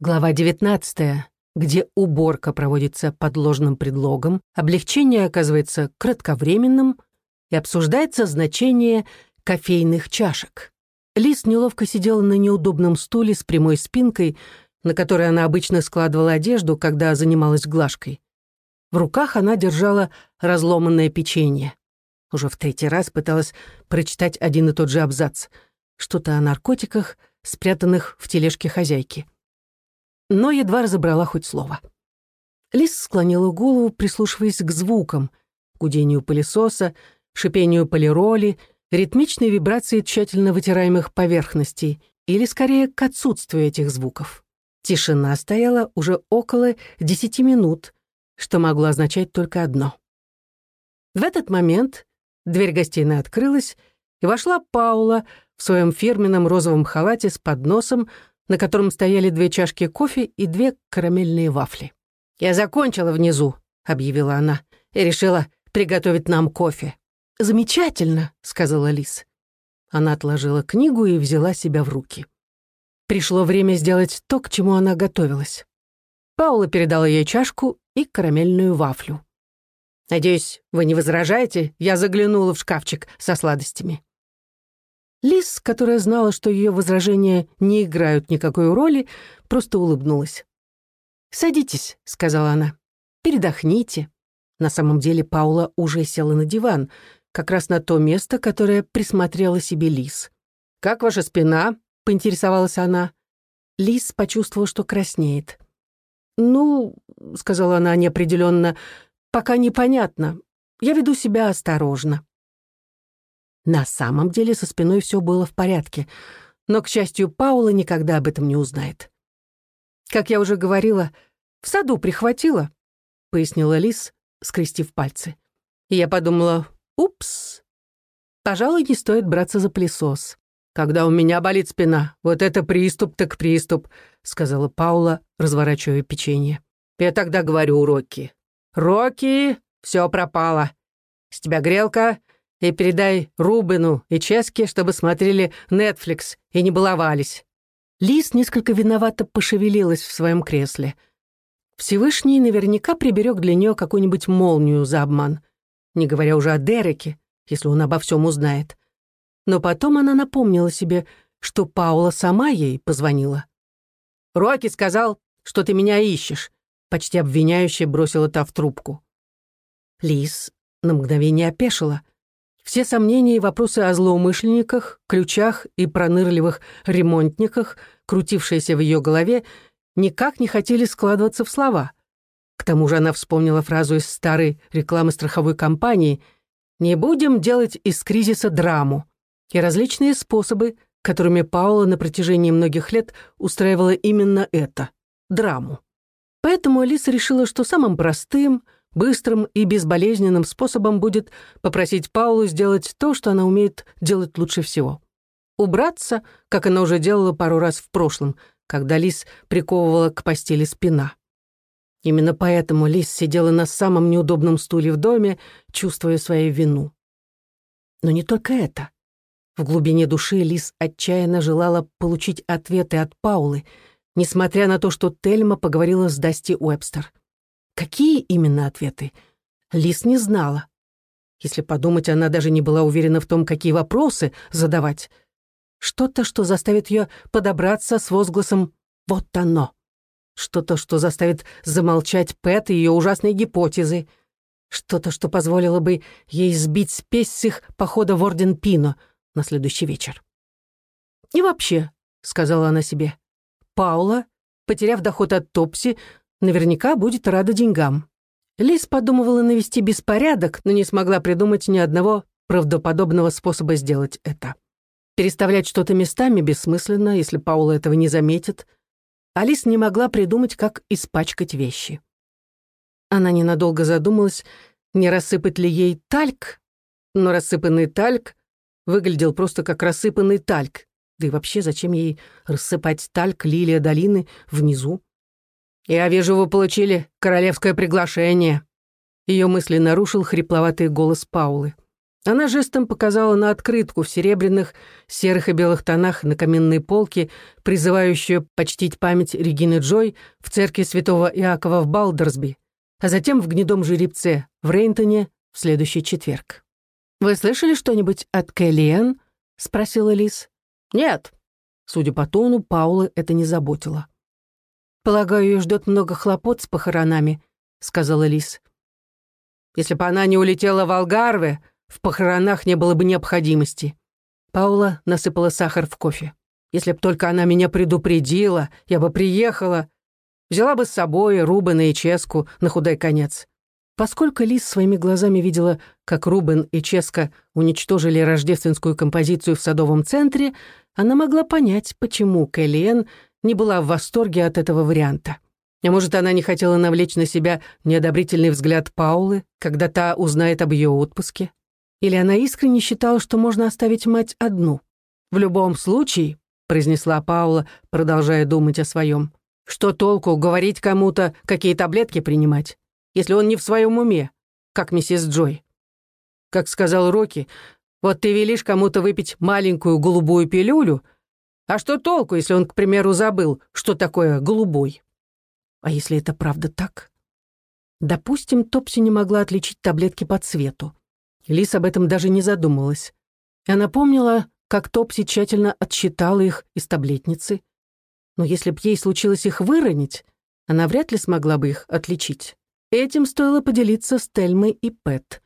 Глава 19, где уборка проводится под ложным предлогом, облегчение оказывается кратковременным и обсуждается значение кофейных чашек. Лиз неловко сидела на неудобном стуле с прямой спинкой, на которой она обычно складывала одежду, когда занималась глажкой. В руках она держала разломанное печенье. Уже в третий раз пыталась прочитать один и тот же абзац. Что-то о наркотиках, спрятанных в тележке хозяйки но едва разобрала хоть слово. Лис склонила голову, прислушиваясь к звукам, гудению пылесоса, шипению полироли, ритмичной вибрации тщательно вытираемых поверхностей, или скорее к отсутствию этих звуков. Тишина стояла уже около десяти минут, что могло означать только одно. В этот момент дверь гостиной открылась, и вошла Паула в своем фирменном розовом халате с подносом, на котором стояли две чашки кофе и две карамельные вафли. «Я закончила внизу», — объявила она, «и решила приготовить нам кофе». «Замечательно», — сказала Лис. Она отложила книгу и взяла себя в руки. Пришло время сделать то, к чему она готовилась. Паула передала ей чашку и карамельную вафлю. «Надеюсь, вы не возражаете? Я заглянула в шкафчик со сладостями». Лис, которая знала, что ее возражения не играют никакой роли, просто улыбнулась. «Садитесь», — сказала она. «Передохните». На самом деле Паула уже села на диван, как раз на то место, которое присмотрела себе Лис. «Как ваша спина?» — поинтересовалась она. Лис почувствовала, что краснеет. «Ну», — сказала она неопределенно, — «пока непонятно. Я веду себя осторожно». На самом деле со спиной все было в порядке, но, к счастью, Паула никогда об этом не узнает. «Как я уже говорила, в саду прихватила», — пояснила Лис, скрестив пальцы. И я подумала, «Упс, пожалуй, не стоит браться за пылесос». «Когда у меня болит спина, вот это приступ так приступ», — сказала Паула, разворачивая печенье. «Я тогда говорю Рокки. Рокки, все пропало. С тебя грелка, и передай Рубину и Ческе, чтобы смотрели Netflix и не баловались». Лис несколько виновато пошевелилась в своем кресле. Всевышний наверняка приберег для нее какую-нибудь молнию за обман, не говоря уже о Дереке, если он обо всем узнает. Но потом она напомнила себе, что Паула сама ей позвонила. «Рокки сказал, что ты меня ищешь», — почти обвиняюще бросила та в трубку. Лис на мгновение опешила — все сомнения и вопросы о злоумышленниках, ключах и пронырливых ремонтниках, крутившиеся в ее голове, никак не хотели складываться в слова. К тому же она вспомнила фразу из старой рекламы страховой компании «Не будем делать из кризиса драму» и различные способы, которыми Паула на протяжении многих лет устраивала именно это — драму. Поэтому Алиса решила, что самым простым — быстрым и безболезненным способом будет попросить Паулу сделать то, что она умеет делать лучше всего. Убраться, как она уже делала пару раз в прошлом, когда Лис приковывала к постели спина. Именно поэтому Лис сидела на самом неудобном стуле в доме, чувствуя свою вину. Но не только это. В глубине души Лис отчаянно желала получить ответы от Паулы, несмотря на то, что Тельма поговорила с Дасти Уэбстер. Какие именно ответы? Лис не знала. Если подумать, она даже не была уверена в том, какие вопросы задавать. Что-то, что заставит ее подобраться с возгласом «Вот оно». Что-то, что заставит замолчать Пэт и ее ужасные гипотезы. Что-то, что позволило бы ей сбить спесь с их похода в Орден Пино на следующий вечер. «И вообще», — сказала она себе, — «Паула, потеряв доход от Топси, Наверняка будет рада деньгам. Лис подумывала навести беспорядок, но не смогла придумать ни одного правдоподобного способа сделать это. Переставлять что-то местами бессмысленно, если Паула этого не заметит. Алис не могла придумать, как испачкать вещи. Она ненадолго задумалась, не рассыпать ли ей тальк, но рассыпанный тальк выглядел просто как рассыпанный тальк. Да и вообще, зачем ей рассыпать тальк лилия долины внизу? «Я вижу, вы получили королевское приглашение». Ее мысли нарушил хрипловатый голос Паулы. Она жестом показала на открытку в серебряных, серых и белых тонах на каменной полке, призывающую почтить память Регины Джой в церкви святого Иакова в Балдерсби, а затем в гнедом жеребце в Рейнтоне в следующий четверг. «Вы слышали что-нибудь от Кэллиэн?» — спросила Лис. «Нет». Судя по тону, Паула это не заботило. «Полагаю, ее ждет много хлопот с похоронами», — сказала Лис. «Если бы она не улетела в Алгарве, в похоронах не было бы необходимости». Паула насыпала сахар в кофе. «Если б только она меня предупредила, я бы приехала. Взяла бы с собой Рубена и Ческу на худой конец». Поскольку Лис своими глазами видела, как Рубен и Ческа уничтожили рождественскую композицию в садовом центре, она могла понять, почему Кэллиэн не была в восторге от этого варианта. А может, она не хотела навлечь на себя неодобрительный взгляд Паулы, когда та узнает об ее отпуске? Или она искренне считала, что можно оставить мать одну? В любом случае, произнесла Паула, продолжая думать о своем, что толку говорить кому-то, какие таблетки принимать, если он не в своем уме, как миссис Джой? Как сказал Рокки, вот ты велишь кому-то выпить маленькую голубую пилюлю, а что толку, если он, к примеру, забыл, что такое голубой? А если это правда так? Допустим, Топси не могла отличить таблетки по цвету. Лис об этом даже не задумалась. Она помнила, как Топси тщательно отсчитала их из таблетницы. Но если б ей случилось их выронить, она вряд ли смогла бы их отличить. Этим стоило поделиться с Тельмой и Пэт.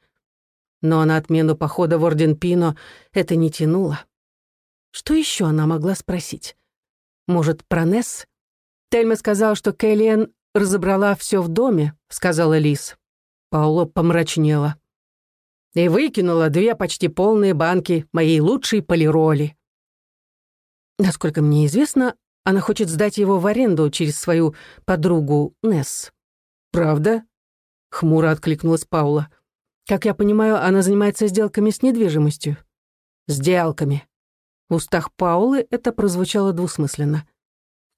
Но на отмену похода в Орден Пино это не тянуло. Что еще она могла спросить? Может, про Несс? Тельма сказала, что Кэллиэн разобрала все в доме, сказала Лис. Паула помрачнела и выкинула две почти полные банки моей лучшей полироли. Насколько мне известно, она хочет сдать его в аренду через свою подругу Несс. «Правда?» — хмуро откликнулась Паула. «Как я понимаю, она занимается сделками с недвижимостью». «Сделками». В устах Паулы это прозвучало двусмысленно.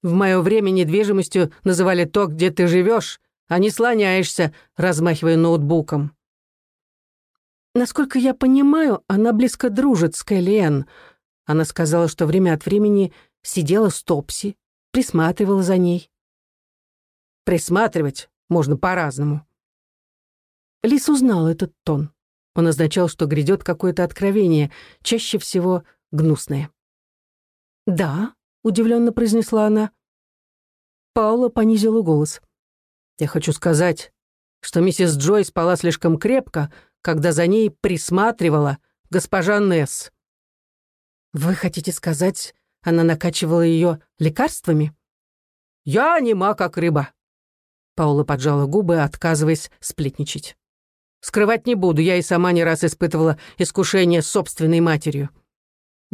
«В мое время недвижимостью называли то, где ты живешь, а не слоняешься, размахивая ноутбуком. Насколько я понимаю, она близко дружит с Кэллиэн. Она сказала, что время от времени сидела с Топси, присматривала за ней. Присматривать можно по-разному. Лис узнал этот тон. Он означал, что грядет какое-то откровение, чаще всего гнусное. «Да», — удивленно произнесла она. Паула понизила голос. «Я хочу сказать, что миссис Джой спала слишком крепко, когда за ней присматривала госпожа Несс. «Вы хотите сказать, она накачивала ее лекарствами?» «Я нема, как рыба». Паула поджала губы, отказываясь сплетничать. «Скрывать не буду, я и сама не раз испытывала искушение собственной матерью.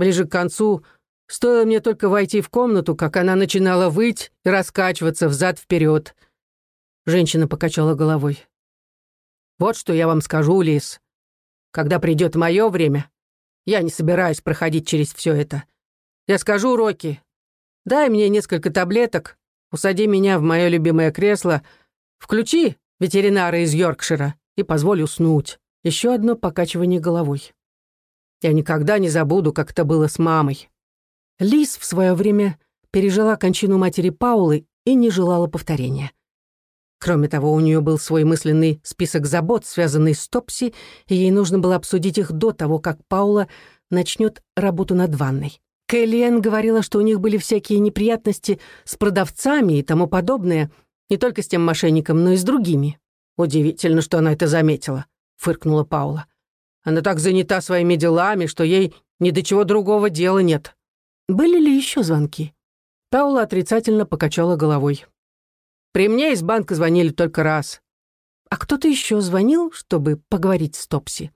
Ближе к концу стоило мне только войти в комнату, как она начинала выть и раскачиваться взад-вперед. Женщина покачала головой. Вот что я вам скажу, Лис. Когда придет мое время, я не собираюсь проходить через все это. Я скажу Рокки, дай мне несколько таблеток, усади меня в мое любимое кресло, включи ветеринара из Йоркшира и позволь уснуть. Еще одно покачивание головой. Я никогда не забуду, как это было с мамой. Лис в свое время пережила кончину матери Паулы и не желала повторения. Кроме того, у нее был свой мысленный список забот, связанный с Топси, и ей нужно было обсудить их до того, как Паула начнет работу над ванной. Кэллиэн говорила, что у них были всякие неприятности с продавцами и тому подобное, не только с тем мошенником, но и с другими. «Удивительно, что она это заметила», — фыркнула Паула. «Она так занята своими делами, что ей ни до чего другого дела нет». «Были ли еще звонки?» Паула отрицательно покачала головой. При мне из банка звонили только раз. А кто-то еще звонил, чтобы поговорить с Топси?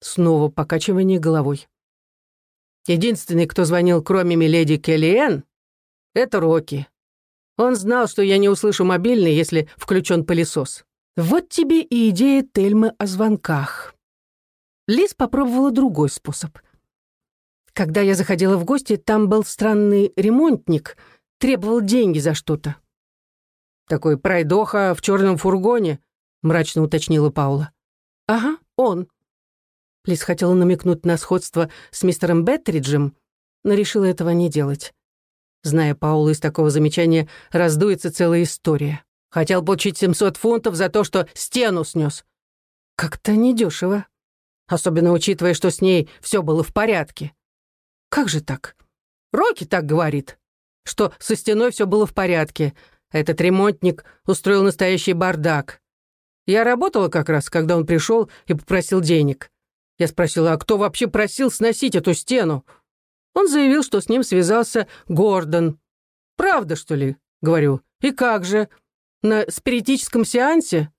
Снова покачивание головой. Единственный, кто звонил, кроме миледи Келлиэн, это Рокки. Он знал, что я не услышу мобильный, если включен пылесос. Вот тебе и идея Тельмы о звонках. Лиз попробовала другой способ. Когда я заходила в гости, там был странный ремонтник, требовал деньги за что-то. «Такой пройдоха в черном фургоне», — мрачно уточнила Паула. «Ага, он». Лиз хотела намекнуть на сходство с мистером Беттриджем, но решила этого не делать. Зная Паула, из такого замечания раздуется целая история. Хотел получить 700 фунтов за то, что стену снес. Как-то недешево. Особенно учитывая, что с ней все было в порядке. Как же так? Рокки так говорит, что со стеной все было в порядке, этот ремонтник устроил настоящий бардак. Я работала как раз, когда он пришел и попросил денег. Я спросила, а кто вообще просил сносить эту стену? Он заявил, что с ним связался Гордон. «Правда, что ли?» — говорю. «И как же? На спиритическом сеансе?»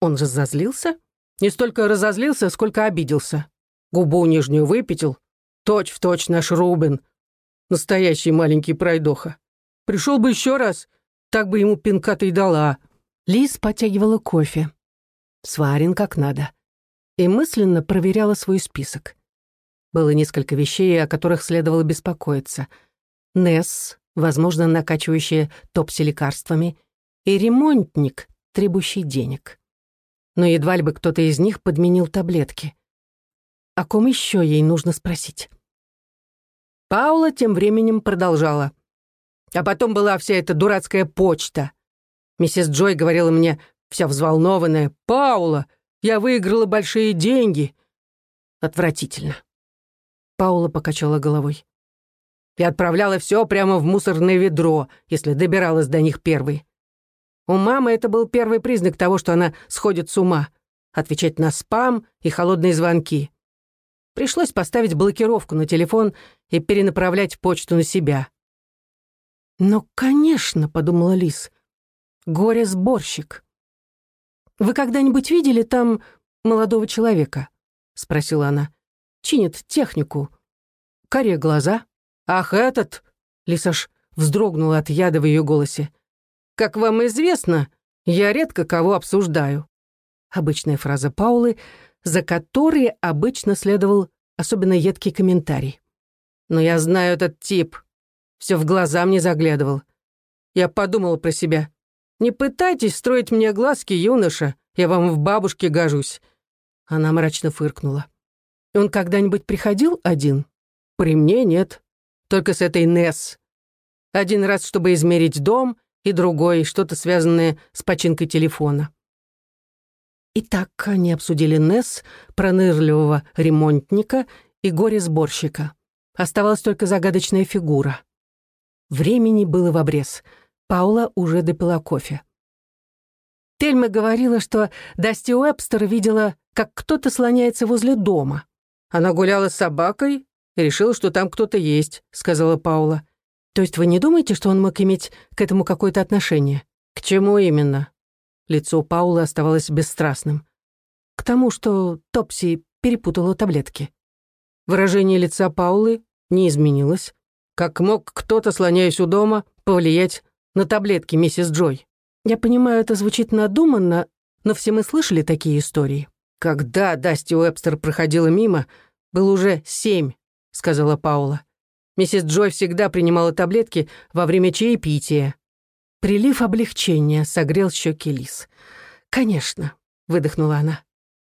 Он разозлился? Не столько разозлился, сколько обиделся. Губу нижнюю выпятил. Точь в точь наш Рубин. Настоящий маленький пройдоха. Пришел бы еще раз, так бы ему пинка-то и дала. Лиз потягивала кофе. Сварен как надо. И мысленно проверяла свой список. Было несколько вещей, о которых следовало беспокоиться. Несс, возможно, накачивающая топси лекарствами, и ремонтник, требующий денег но едва ли бы кто-то из них подменил таблетки. О ком еще ей нужно спросить? Паула тем временем продолжала. А потом была вся эта дурацкая почта. Миссис Джой говорила мне, вся взволнованная, «Паула, я выиграла большие деньги». Отвратительно. Паула покачала головой. Я отправляла все прямо в мусорное ведро, если добиралась до них первой. У мамы это был первый признак того, что она сходит с ума. Отвечать на спам и холодные звонки. Пришлось поставить блокировку на телефон и перенаправлять почту на себя. «Ну, конечно», — подумала Лис, — «горе-сборщик». «Вы когда-нибудь видели там молодого человека?» — спросила она. «Чинит технику. Коре глаза». «Ах, этот!» — Лисаш вздрогнула от яда в ее голосе. Как вам известно, я редко кого обсуждаю». Обычная фраза Паулы, за которой обычно следовал особенно едкий комментарий. «Но я знаю этот тип. Все в глаза мне заглядывал. Я подумал про себя. Не пытайтесь строить мне глазки, юноша, я вам в бабушке гожусь». Она мрачно фыркнула. «Он когда-нибудь приходил один?» «При мне нет. Только с этой Несс. Один раз, чтобы измерить дом, и другой, что-то связанное с починкой телефона. Итак, они обсудили Несс, пронырливого ремонтника и горе-сборщика. Оставалась только загадочная фигура. Времени было в обрез. Паула уже допила кофе. Тельма говорила, что Дасти Уэбстер видела, как кто-то слоняется возле дома. Она гуляла с собакой и решила, что там кто-то есть, сказала Паула. То есть вы не думаете, что он мог иметь к этому какое-то отношение? К чему именно? Лицо Паула оставалось бесстрастным. К тому, что Топси перепутала таблетки. Выражение лица Паулы не изменилось. Как мог кто-то, слоняясь у дома, повлиять на таблетки миссис Джой? Я понимаю, это звучит надуманно, но все мы слышали такие истории. Когда Дасти Уэбстер проходила мимо, было уже семь, сказала Паула. Миссис Джой всегда принимала таблетки во время чаепития. Прилив облегчения согрел щеки Лис. «Конечно», — выдохнула она.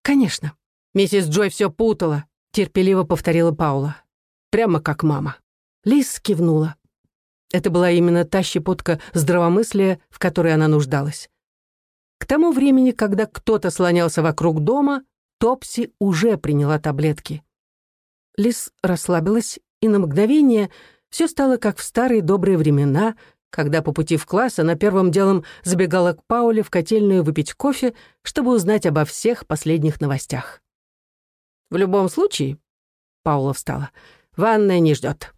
«Конечно». Миссис Джой все путала, терпеливо повторила Паула. Прямо как мама. Лис кивнула. Это была именно та щепотка здравомыслия, в которой она нуждалась. К тому времени, когда кто-то слонялся вокруг дома, Топси уже приняла таблетки. Лис расслабилась и на мгновение все стало как в старые добрые времена, когда по пути в класс она первым делом забегала к Пауле в котельную выпить кофе, чтобы узнать обо всех последних новостях. «В любом случае», — Паула встала, — «ванная не ждет.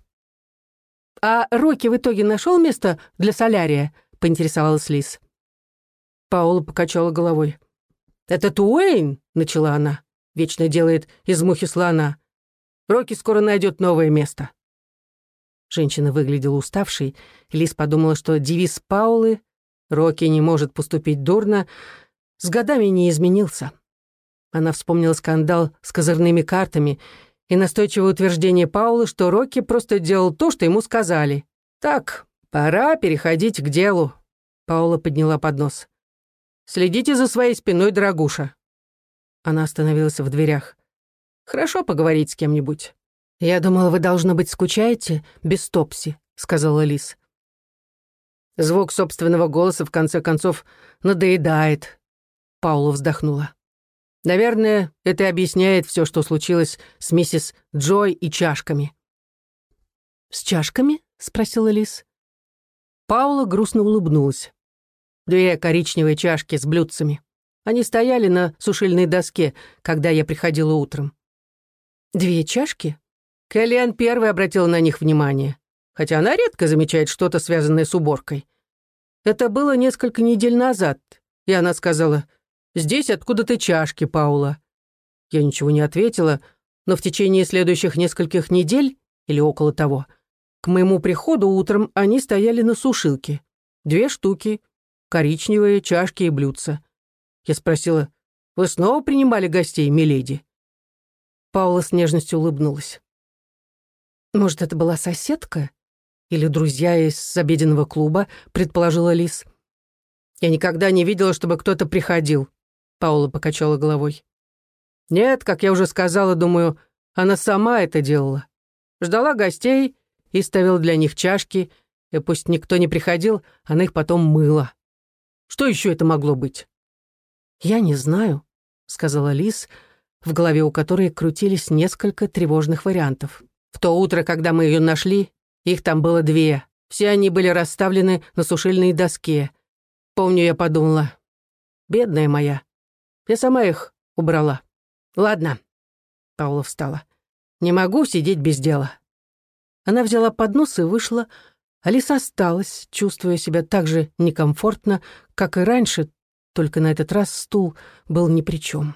«А Рокки в итоге нашел место для солярия?» — поинтересовалась Лиз. Паула покачала головой. «Это Туэйн?» — начала она. «Вечно делает из мухи слона. Рокки скоро найдет новое место». Женщина выглядела уставшей, и Лиз подумала, что девиз Паулы «Рокки не может поступить дурно» с годами не изменился. Она вспомнила скандал с козырными картами и настойчивое утверждение Паулы, что Рокки просто делал то, что ему сказали. «Так, пора переходить к делу», — Паула подняла поднос. «Следите за своей спиной, дорогуша». Она остановилась в дверях. Хорошо поговорить с кем-нибудь. Я думала, вы, должно быть, скучаете без Топси, сказала Лис. Звук собственного голоса, в конце концов, надоедает. Паула вздохнула. Наверное, это объясняет все, что случилось с миссис Джой и чашками. «С чашками?» — спросила Лис. Паула грустно улыбнулась. Две коричневые чашки с блюдцами. Они стояли на сушильной доске, когда я приходила утром. «Две чашки?» Кэллиан первой обратила на них внимание, хотя она редко замечает что-то, связанное с уборкой. Это было несколько недель назад, и она сказала, «Здесь откуда-то чашки, Паула». Я ничего не ответила, но в течение следующих нескольких недель, или около того, к моему приходу утром они стояли на сушилке. Две штуки, коричневые чашки и блюдца. Я спросила, «Вы снова принимали гостей, миледи?» Паула с нежностью улыбнулась. «Может, это была соседка? Или друзья из обеденного клуба?» — предположила Лис. «Я никогда не видела, чтобы кто-то приходил», — Паула покачала головой. «Нет, как я уже сказала, думаю, она сама это делала. Ждала гостей и ставила для них чашки, и пусть никто не приходил, она их потом мыла. Что еще это могло быть?» «Я не знаю», — сказала Лис, в голове у которой крутились несколько тревожных вариантов. В то утро, когда мы ее нашли, их там было две. Все они были расставлены на сушильной доске. Помню, я подумала, бедная моя. Я сама их убрала. Ладно. Паула встала. Не могу сидеть без дела. Она взяла поднос и вышла. Алиса осталась, чувствуя себя так же некомфортно, как и раньше, только на этот раз стул был ни при чем.